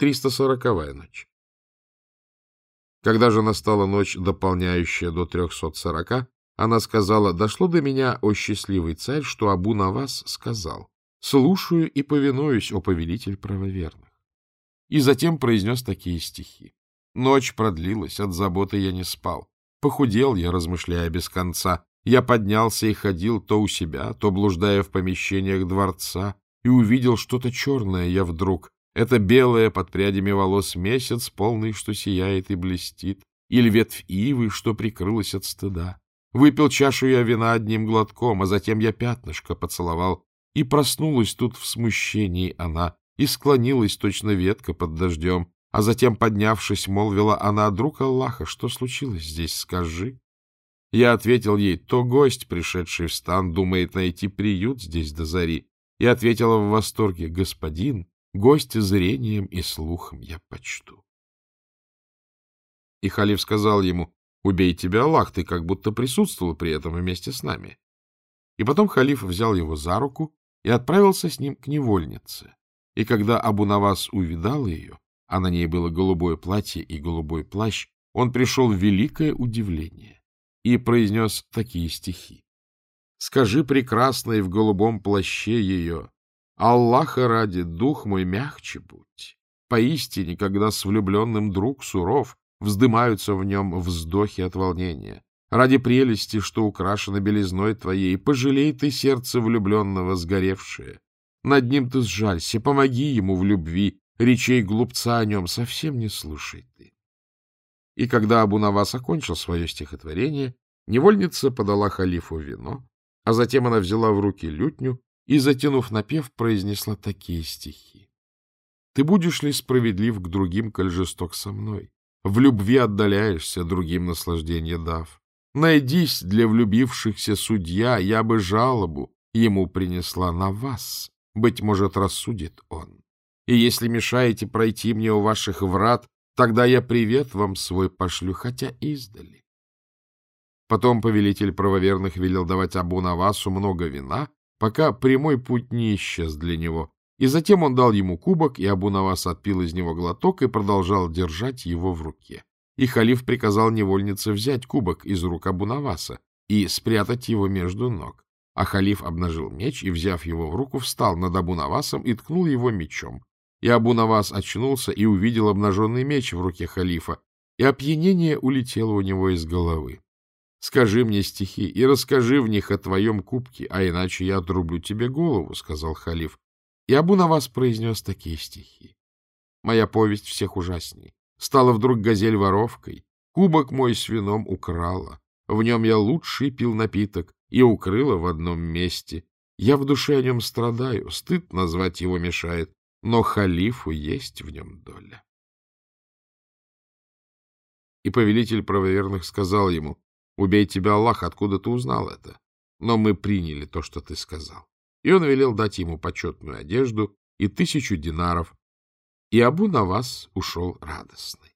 340-я ночь. Когда же настала ночь, дополняющая до 340, она сказала, «Дошло до меня, о счастливый царь, что Абу Навас сказал, слушаю и повинуюсь, о повелитель правоверных». И затем произнес такие стихи. Ночь продлилась, от заботы я не спал. Похудел я, размышляя без конца. Я поднялся и ходил то у себя, то блуждая в помещениях дворца, и увидел что-то черное я вдруг, это белое под прядями волос месяц, полный, что сияет и блестит, или ветвь ивы, что прикрылась от стыда. Выпил чашу я вина одним глотком, а затем я пятнышко поцеловал, и проснулась тут в смущении она, и склонилась точно ветка под дождем, а затем, поднявшись, молвила она, «Друг Аллаха, что случилось здесь, скажи?» Я ответил ей, то гость, пришедший в стан, думает найти приют здесь до зари, и ответила в восторге, «Господин, Гостя зрением и слухом я почту. И халиф сказал ему, убей тебя, Аллах, ты как будто присутствовал при этом вместе с нами. И потом халиф взял его за руку и отправился с ним к невольнице. И когда Абу-Навас увидал ее, а на ней было голубое платье и голубой плащ, он пришел в великое удивление и произнес такие стихи. «Скажи, прекрасной в голубом плаще ее, Аллаха ради, дух мой, мягче будь. Поистине, когда с влюбленным друг суров, вздымаются в нем вздохи от волнения. Ради прелести, что украшено белизной твоей, пожалей ты сердце влюбленного сгоревшее. Над ним ты сжалься, помоги ему в любви, речей глупца о нем совсем не слушай ты. И когда Абу-Навас окончил свое стихотворение, невольница подала халифу вино, а затем она взяла в руки лютню и, затянув напев, произнесла такие стихи. «Ты будешь ли справедлив к другим, коль жесток со мной? В любви отдаляешься, другим наслаждение дав. Найдись для влюбившихся судья, я бы жалобу ему принесла на вас, быть может, рассудит он. И если мешаете пройти мне у ваших врат, тогда я привет вам свой пошлю, хотя издали. Потом повелитель правоверных велел давать Абу Навасу много вина, пока прямой путь не исчез для него, и затем он дал ему кубок, и Абу-Навас отпил из него глоток и продолжал держать его в руке. И халиф приказал невольнице взять кубок из рук Абу-Наваса и спрятать его между ног. А халиф обнажил меч и, взяв его в руку, встал над Абу-Навасом и ткнул его мечом. И Абу-Навас очнулся и увидел обнаженный меч в руке халифа, и опьянение улетело у него из головы. Скажи мне стихи и расскажи в них о твоем кубке, а иначе я отрублю тебе голову, — сказал халиф. И Абу Навас произнес такие стихи. Моя повесть всех ужасней. Стала вдруг газель воровкой, кубок мой с вином украла. В нем я лучший пил напиток и укрыла в одном месте. Я в душе о нем страдаю, стыд назвать его мешает, но халифу есть в нем доля. И повелитель правоверных сказал ему, Убей тебя, Аллах, откуда ты узнал это? Но мы приняли то, что ты сказал. И он велел дать ему почетную одежду и тысячу динаров. И Абу Навас ушел радостный.